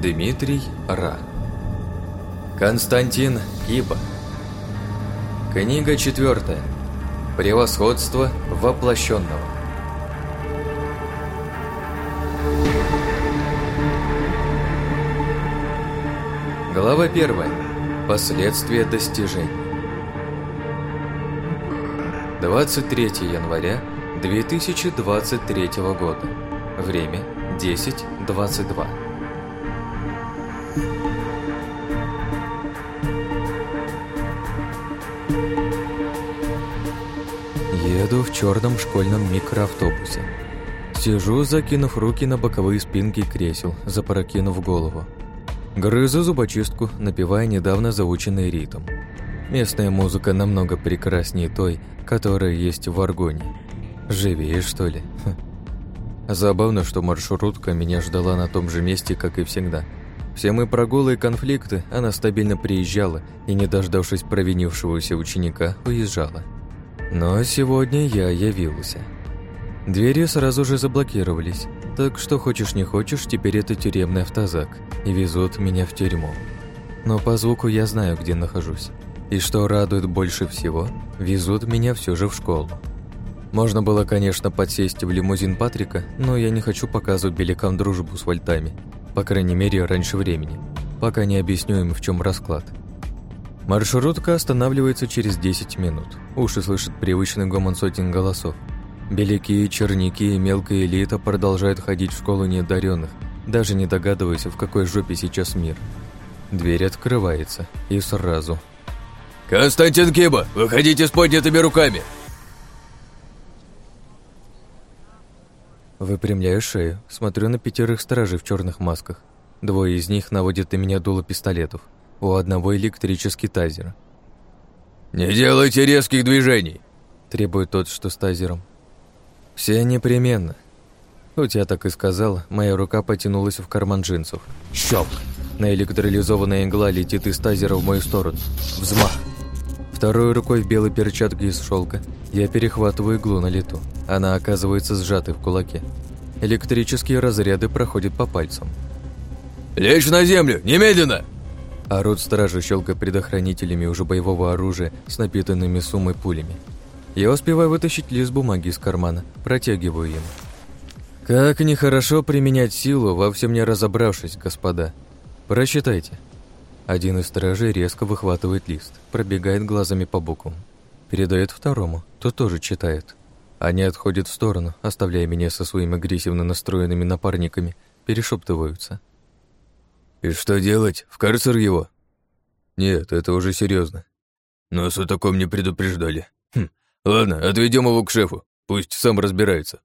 Дмитрий Ра. Константин Киба. Книга четвертая. Превосходство воплощенного. Глава первая. Последствия достижений. 23 января 2023 года. Время 10.22. Еду в черном школьном микроавтобусе. Сижу, закинув руки на боковые спинки кресел, запрокинув голову. Грызу зубочистку, напевая недавно заученный ритм. Местная музыка намного прекраснее той, которая есть в Аргоне. Живее, что ли? Хм. Забавно, что маршрутка меня ждала на том же месте, как и всегда. Все мои прогулы и конфликты она стабильно приезжала и, не дождавшись провинившегося ученика, уезжала. Но сегодня я явился. Двери сразу же заблокировались, так что хочешь не хочешь, теперь это тюремный автозак, и везут меня в тюрьму. Но по звуку я знаю, где нахожусь. И что радует больше всего, везут меня все же в школу. Можно было, конечно, подсесть в лимузин Патрика, но я не хочу показывать белякам дружбу с вольтами, по крайней мере, раньше времени, пока не объясню им, в чем расклад. Маршрутка останавливается через 10 минут. Уши слышат привычный гомон сотен голосов. Беляки, черники и мелкая элита продолжают ходить в школу неодаренных, даже не догадываясь, в какой жопе сейчас мир. Дверь открывается, и сразу. «Константин Киба, выходите с поднятыми руками!» Выпрямляю шею, смотрю на пятерых стражей в черных масках. Двое из них наводят на меня дуло пистолетов – у одного электрический тазер. «Не делайте резких движений!» Требует тот, что с тазером. «Все непременно». Хоть я так и сказал, моя рука потянулась в карман джинсов. Щелк! Наэлектролизованная игла летит из тазера в мою сторону. Взмах! Второй рукой в белой перчатке из шелка я перехватываю иглу на лету. Она оказывается сжатой в кулаке. Электрические разряды проходят по пальцам. «Лечь на землю! Немедленно!» Орут стражи, щелкая предохранителями уже боевого оружия с напитанными суммой пулями. Я успеваю вытащить лист бумаги из кармана, протягиваю им. Как нехорошо применять силу, во всем не разобравшись, господа. Прочитайте. Один из стражей резко выхватывает лист, пробегает глазами по буквам. Передает второму, тот тоже читает. Они отходят в сторону, оставляя меня со своими агрессивно настроенными напарниками, перешептываются. «И что делать? В карцер его?» «Нет, это уже серьезно. «Нас о таком не предупреждали. Хм, ладно, отведем его к шефу. Пусть сам разбирается».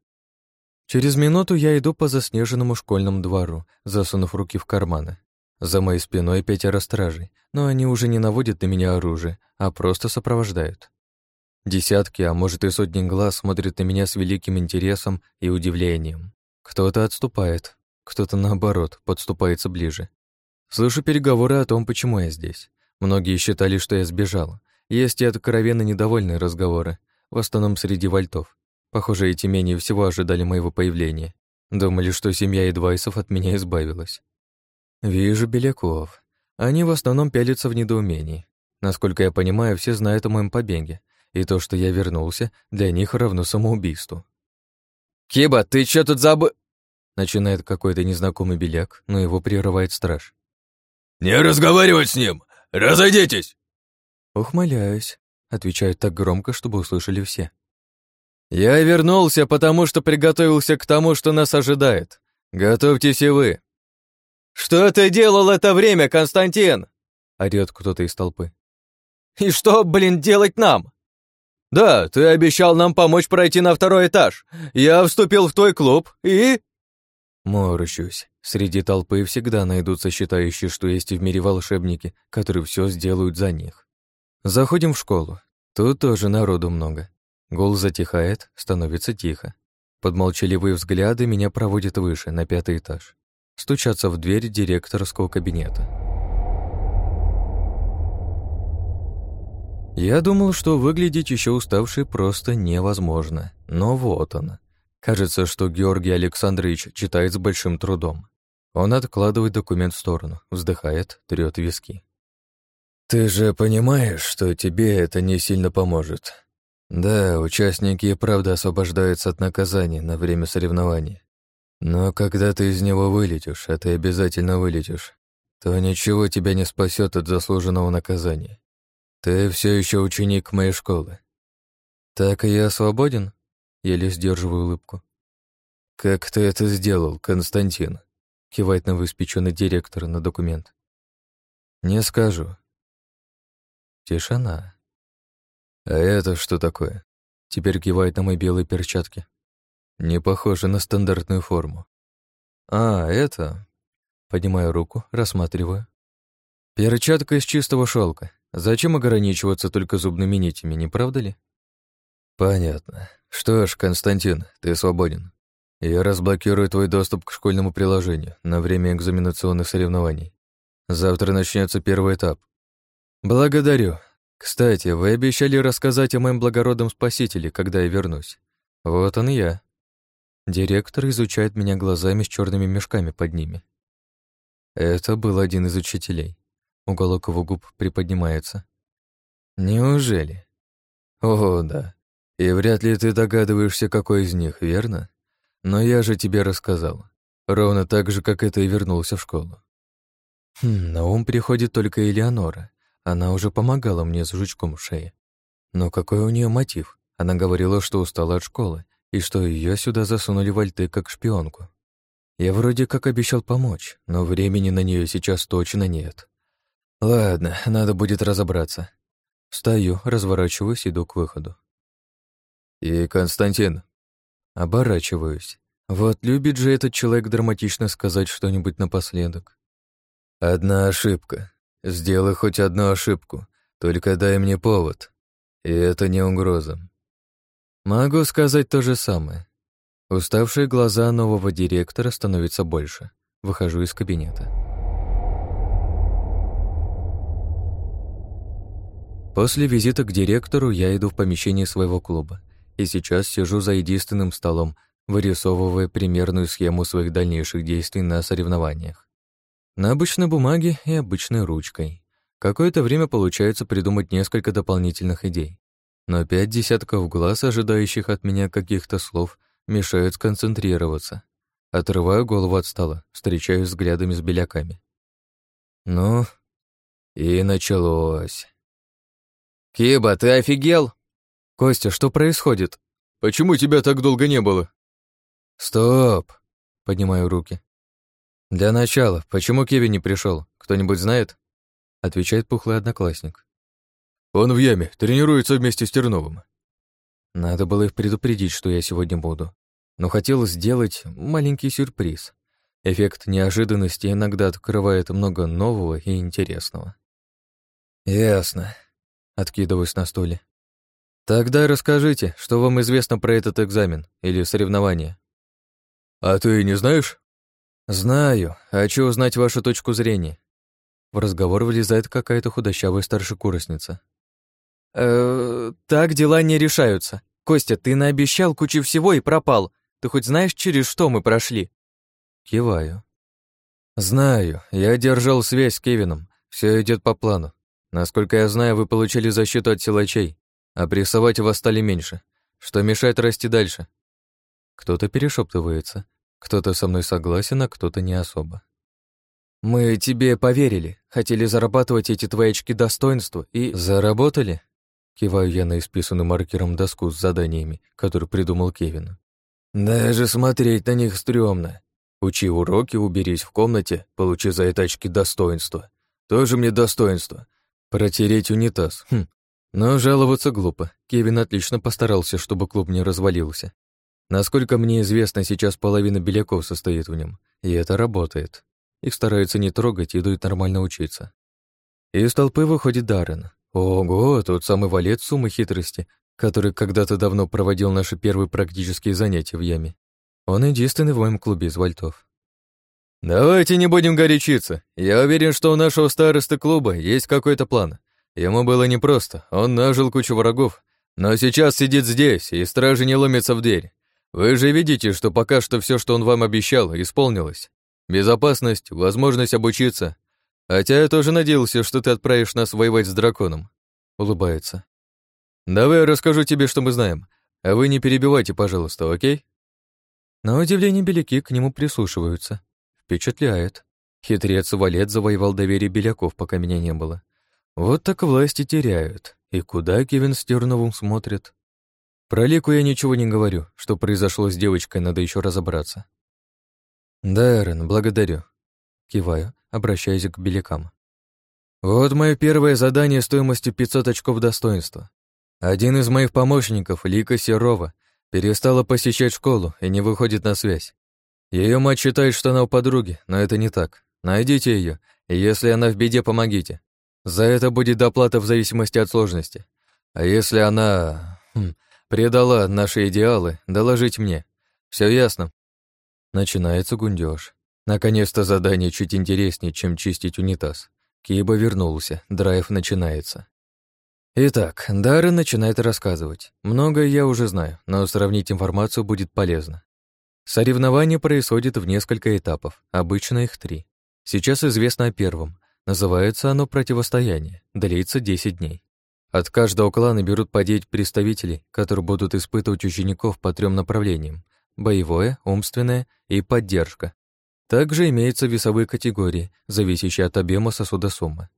Через минуту я иду по заснеженному школьному двору, засунув руки в карманы. За моей спиной пятеро стражей, но они уже не наводят на меня оружие, а просто сопровождают. Десятки, а может и сотни глаз смотрят на меня с великим интересом и удивлением. Кто-то отступает, кто-то, наоборот, подступается ближе. Слышу переговоры о том, почему я здесь. Многие считали, что я сбежал. Есть и откровенно недовольные разговоры, в основном среди вольтов. Похоже, эти менее всего ожидали моего появления. Думали, что семья Эдвайсов от меня избавилась. Вижу беляков. Они в основном пялятся в недоумении. Насколько я понимаю, все знают о моем побеге, и то, что я вернулся, для них равно самоубийству. «Киба, ты чё тут забы...» Начинает какой-то незнакомый беляк, но его прерывает страж. «Не разговаривать с ним! Разойдитесь!» «Ухмыляюсь», — отвечают так громко, чтобы услышали все. «Я вернулся, потому что приготовился к тому, что нас ожидает. Готовьтесь и вы». «Что ты делал это время, Константин?» — орёт кто-то из толпы. «И что, блин, делать нам?» «Да, ты обещал нам помочь пройти на второй этаж. Я вступил в твой клуб и...» Морщусь. Среди толпы всегда найдутся считающие, что есть в мире волшебники, которые все сделают за них. Заходим в школу. Тут тоже народу много. Гул затихает, становится тихо. Под молчаливые взгляды меня проводят выше, на пятый этаж. Стучатся в дверь директорского кабинета. Я думал, что выглядеть еще уставший просто невозможно. Но вот он. Кажется, что Георгий Александрович читает с большим трудом. Он откладывает документ в сторону, вздыхает, трёт виски. «Ты же понимаешь, что тебе это не сильно поможет. Да, участники и правда освобождаются от наказания на время соревнований. Но когда ты из него вылетишь, а ты обязательно вылетишь, то ничего тебя не спасет от заслуженного наказания. Ты все еще ученик моей школы. Так и я свободен? Еле сдерживаю улыбку. Как ты это сделал, Константин? Кивает новоиспеченный директор на документ. Не скажу. Тишина. А это что такое? Теперь кивает на мои белые перчатки. Не похоже на стандартную форму. А, это... Поднимаю руку, рассматриваю. Перчатка из чистого шелка. Зачем ограничиваться только зубными нитями, не правда ли? Понятно. Что ж, Константин, ты свободен. Я разблокирую твой доступ к школьному приложению на время экзаменационных соревнований. Завтра начнется первый этап. Благодарю. Кстати, вы обещали рассказать о моем благородном спасителе, когда я вернусь. Вот он и я. Директор изучает меня глазами с черными мешками под ними. Это был один из учителей. Уголок его губ приподнимается. Неужели? О, да. И вряд ли ты догадываешься, какой из них, верно? Но я же тебе рассказал. Ровно так же, как это и вернулся в школу. Хм, на ум приходит только Элеонора. Она уже помогала мне с жучком в шее. Но какой у нее мотив? Она говорила, что устала от школы, и что ее сюда засунули в альты как шпионку. Я вроде как обещал помочь, но времени на нее сейчас точно нет. Ладно, надо будет разобраться. Встаю, разворачиваюсь, иду к выходу. И Константин. Оборачиваюсь. Вот любит же этот человек драматично сказать что-нибудь напоследок. Одна ошибка. Сделай хоть одну ошибку, только дай мне повод. И это не угроза. Могу сказать то же самое. Уставшие глаза нового директора становятся больше. Выхожу из кабинета. После визита к директору я иду в помещение своего клуба и сейчас сижу за единственным столом, вырисовывая примерную схему своих дальнейших действий на соревнованиях. На обычной бумаге и обычной ручкой. Какое-то время получается придумать несколько дополнительных идей но пять десятков глаз, ожидающих от меня каких-то слов, мешают сконцентрироваться. Отрываю голову от стола, встречаюсь взглядами с беляками. Ну, и началось. «Киба, ты офигел?» «Костя, что происходит? Почему тебя так долго не было?» «Стоп!» — поднимаю руки. «Для начала, почему Киви не пришел? Кто-нибудь знает?» — отвечает пухлый одноклассник. Он в яме, тренируется вместе с Терновым. Надо было их предупредить, что я сегодня буду. Но хотел сделать маленький сюрприз. Эффект неожиданности иногда открывает много нового и интересного. Ясно. Откидываюсь на стуле. Тогда расскажите, что вам известно про этот экзамен или соревнование. А ты не знаешь? Знаю. Хочу узнать вашу точку зрения. В разговор влезает какая-то худощавая старшекурсница. Э, так дела не решаются. Костя, ты наобещал кучу всего и пропал. Ты хоть знаешь, через что мы прошли? Киваю. Знаю, я держал связь с Кевином. Все идет по плану. Насколько я знаю, вы получили защиту от силачей, а прессовать вас стали меньше. Что мешает расти дальше? Кто-то перешептывается, кто-то со мной согласен, а кто-то не особо. Мы тебе поверили, хотели зарабатывать эти твои очки достоинства и... Заработали? Киваю я на исписанную маркером доску с заданиями, которую придумал Кевин. Даже смотреть на них стрёмно. Учи уроки, уберись в комнате, получи за это очки достоинства. Тоже мне достоинство. Протереть унитаз. Хм. Но жаловаться глупо. Кевин отлично постарался, чтобы клуб не развалился. Насколько мне известно, сейчас половина беляков состоит в нем, и это работает. Их стараются не трогать и идут нормально учиться. Из толпы выходит Даррен. Ого, тот самый валет суммы хитрости, который когда-то давно проводил наши первые практические занятия в яме. Он единственный в моем клубе из вальтов. «Давайте не будем горячиться. Я уверен, что у нашего старосты клуба есть какой-то план. Ему было непросто, он нажил кучу врагов, но сейчас сидит здесь, и стражи не ломятся в дверь. Вы же видите, что пока что все, что он вам обещал, исполнилось. Безопасность, возможность обучиться. Хотя я тоже надеялся, что ты отправишь нас воевать с драконом. Улыбается. Давай я расскажу тебе, что мы знаем. А вы не перебивайте, пожалуйста, окей? На удивление беляки к нему прислушиваются. Впечатляет. Хитрец Валет завоевал доверие беляков, пока меня не было. Вот так власти теряют. И куда Кевин с Терновым смотрит? Про Лику я ничего не говорю. Что произошло с девочкой, надо еще разобраться. Да, Эрен, благодарю. Киваю, обращаясь к белякам. Вот мое первое задание стоимостью 500 очков достоинства. Один из моих помощников, Лика Серова, перестала посещать школу и не выходит на связь. Ее мать считает, что она у подруги, но это не так. Найдите ее, и если она в беде, помогите. За это будет доплата в зависимости от сложности. А если она хм, предала наши идеалы, доложить мне. Все ясно. Начинается гундёж. Наконец-то задание чуть интереснее, чем чистить унитаз. Киба вернулся, драйв начинается. Итак, Даррен начинает рассказывать. Многое я уже знаю, но сравнить информацию будет полезно. Соревнование происходит в несколько этапов, обычно их три. Сейчас известно о первом. Называется оно «Противостояние», длится 10 дней. От каждого клана берут по 9 представителей, которые будут испытывать учеников по трем направлениям – боевое, умственное и поддержка. Также имеются весовые категории, зависящие от объема сосуда суммы.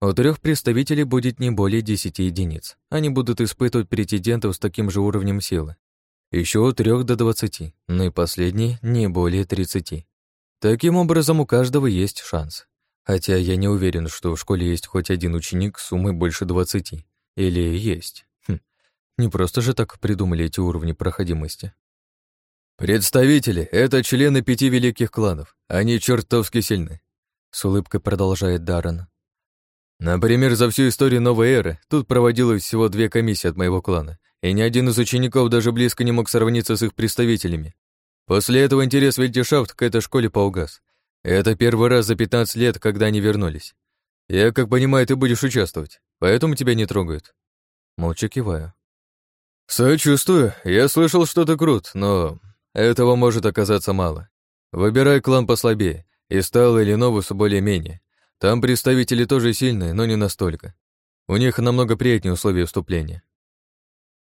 У трех представителей будет не более 10 единиц. Они будут испытывать претендентов с таким же уровнем силы. Еще от 3 до 20, но и последний не более 30. Таким образом, у каждого есть шанс. Хотя я не уверен, что в школе есть хоть один ученик с суммой больше 20. Или есть. Хм. Не просто же так придумали эти уровни проходимости. «Представители — это члены пяти великих кланов. Они чертовски сильны», — с улыбкой продолжает Даррен. Например, за всю историю новой эры тут проводилось всего две комиссии от моего клана, и ни один из учеников даже близко не мог сравниться с их представителями. После этого интерес Вельтишафт к этой школе поугас. Это первый раз за 15 лет, когда они вернулись. Я, как понимаю, ты будешь участвовать, поэтому тебя не трогают. Молча киваю. Сочувствую, я слышал, что ты крут, но этого может оказаться мало. Выбирай клан послабее, и стал или новус более-менее. Там представители тоже сильные, но не настолько. У них намного приятнее условия вступления.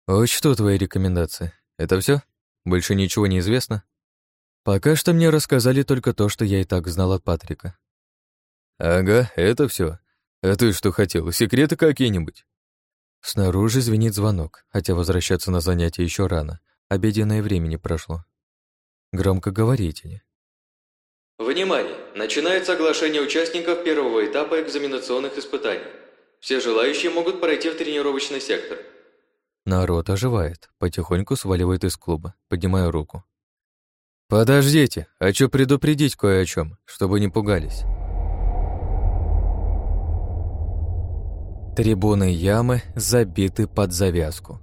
Учту твои рекомендации. Это все? Больше ничего не известно? Пока что мне рассказали только то, что я и так знал от Патрика. Ага, это все. А ты что хотел, секреты какие-нибудь? Снаружи звенит звонок, хотя возвращаться на занятия еще рано. Обеденное времени прошло. Громкоговорители. Внимание! Начинается оглашение участников первого этапа экзаменационных испытаний. Все желающие могут пройти в тренировочный сектор. Народ оживает, потихоньку сваливает из клуба, поднимая руку. «Подождите, хочу предупредить кое о чем, чтобы не пугались». Трибуны ямы забиты под завязку.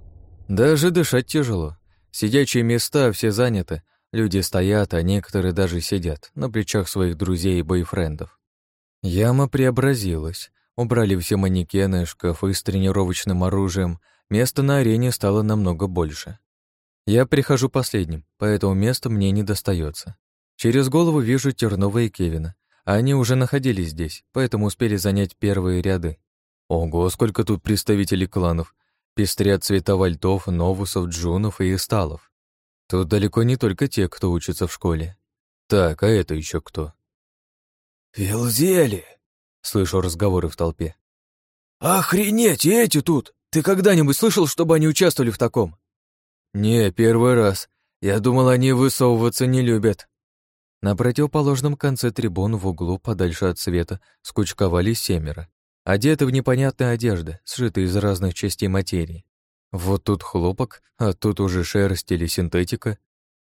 Даже дышать тяжело. Сидячие места все заняты, Люди стоят, а некоторые даже сидят на плечах своих друзей и бойфрендов. Яма преобразилась. Убрали все манекены, шкафы с тренировочным оружием. Места на арене стало намного больше. Я прихожу последним, поэтому места мне не достается. Через голову вижу Тернова и Кевина. Они уже находились здесь, поэтому успели занять первые ряды. Ого, сколько тут представителей кланов. Пестрят цвета вальтов, новусов, джунов и исталов. Тут далеко не только те, кто учится в школе. Так, а это еще кто? «Вилзели!» — слышу разговоры в толпе. «Охренеть, и эти тут! Ты когда-нибудь слышал, чтобы они участвовали в таком?» «Не, первый раз. Я думал, они высовываться не любят». На противоположном конце трибун в углу, подальше от света, скучковались семеро, одеты в непонятные одежды, сшитые из разных частей материи. Вот тут хлопок, а тут уже шерсть или синтетика.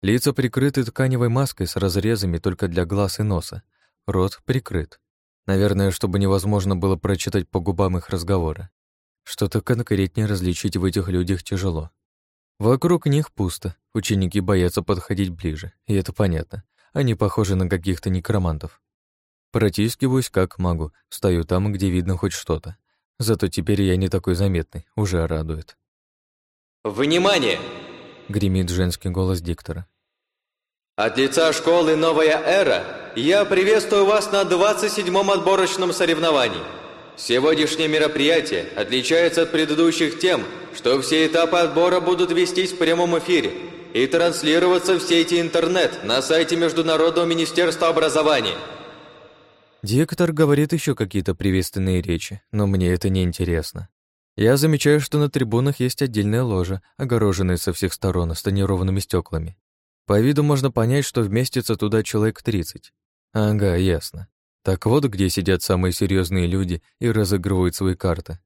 Лица прикрыты тканевой маской с разрезами только для глаз и носа. Рот прикрыт. Наверное, чтобы невозможно было прочитать по губам их разговора. Что-то конкретнее различить в этих людях тяжело. Вокруг них пусто, ученики боятся подходить ближе, и это понятно. Они похожи на каких-то некромантов. Протискиваюсь как могу, стою там, где видно хоть что-то. Зато теперь я не такой заметный, уже радует. «Внимание!» — гремит женский голос диктора. «От лица школы «Новая эра» я приветствую вас на 27-м отборочном соревновании. Сегодняшнее мероприятие отличается от предыдущих тем, что все этапы отбора будут вестись в прямом эфире и транслироваться в сети интернет на сайте Международного министерства образования. Диктор говорит еще какие-то приветственные речи, но мне это не интересно. Я замечаю, что на трибунах есть отдельная ложа, огороженная со всех сторон с тонированными стеклами. По виду можно понять, что вместится туда человек 30. Ага, ясно. Так вот, где сидят самые серьезные люди и разыгрывают свои карты.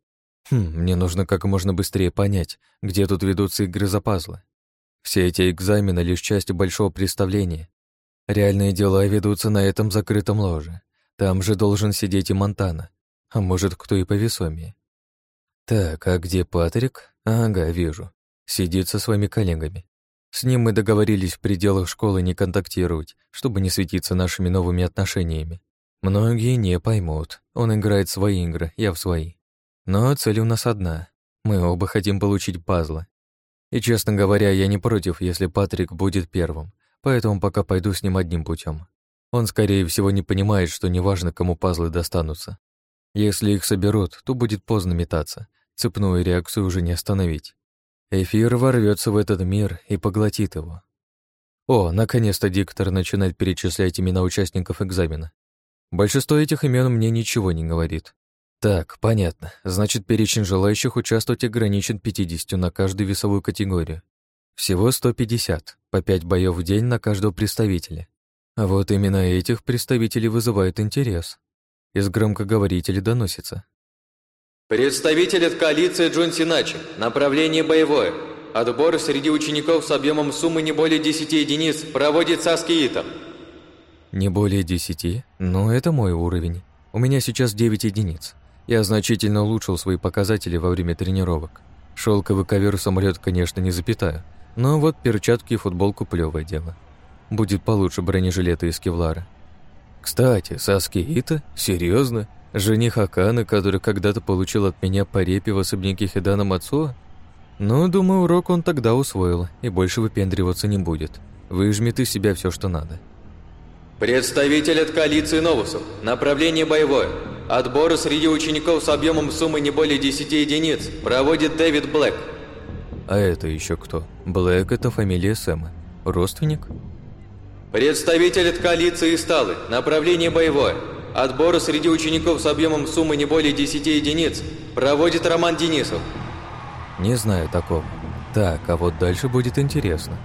Хм, мне нужно как можно быстрее понять, где тут ведутся игры за пазлы. Все эти экзамены — лишь часть большого представления. Реальные дела ведутся на этом закрытом ложе. Там же должен сидеть и Монтана. А может, кто и повесомее. Так, а где Патрик? Ага, вижу. Сидит со своими коллегами. С ним мы договорились в пределах школы не контактировать, чтобы не светиться нашими новыми отношениями. Многие не поймут. Он играет свои игры, я в свои. Но цель у нас одна. Мы оба хотим получить пазлы. И, честно говоря, я не против, если Патрик будет первым, поэтому пока пойду с ним одним путем. Он, скорее всего, не понимает, что неважно, кому пазлы достанутся. Если их соберут, то будет поздно метаться. Цепную реакцию уже не остановить. Эфир ворвется в этот мир и поглотит его. О, наконец-то диктор начинает перечислять имена участников экзамена. Большинство этих имен мне ничего не говорит. Так, понятно. Значит, перечень желающих участвовать ограничен 50 на каждую весовую категорию. Всего 150, по 5 боев в день на каждого представителя. А вот именно этих представителей вызывает интерес. Из громкоговорителя доносится. Представитель от коалиции Джон Синачи. Направление боевое. Отбор среди учеников с объемом суммы не более 10 единиц проводится Аскиитом. Не более 10? Ну, это мой уровень. У меня сейчас 9 единиц. Я значительно улучшил свои показатели во время тренировок. Шелковый ковер самолет, конечно, не запитаю, но вот перчатки и футболку плевое дело. Будет получше бронежилета из кевлара. Кстати, Саски Ита? Серьезно? Жених Аканы, который когда-то получил от меня по репе в особняке Хидана Мацуа? Ну, думаю, урок он тогда усвоил и больше выпендриваться не будет. Выжмет из себя все, что надо. Представитель от коалиции Новусов. Направление боевое. Отбор среди учеников с объемом суммы не более 10 единиц проводит Дэвид Блэк. А это еще кто? Блэк – это фамилия Сэма. Родственник? Представитель от коалиции Сталы. Направление боевое. Отбор среди учеников с объемом суммы не более 10 единиц проводит Роман Денисов. Не знаю такого. Так, а вот дальше будет интересно.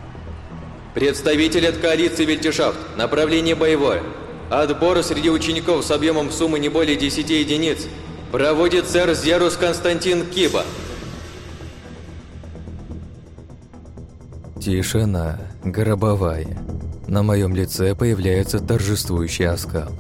Представитель от коалиции Вельтишафт. Направление боевое. Отбор среди учеников с объемом суммы не более 10 единиц проводит сэр Зерус Константин Киба. Тишина гробовая. На моем лице появляется торжествующий оскал.